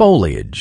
foliage.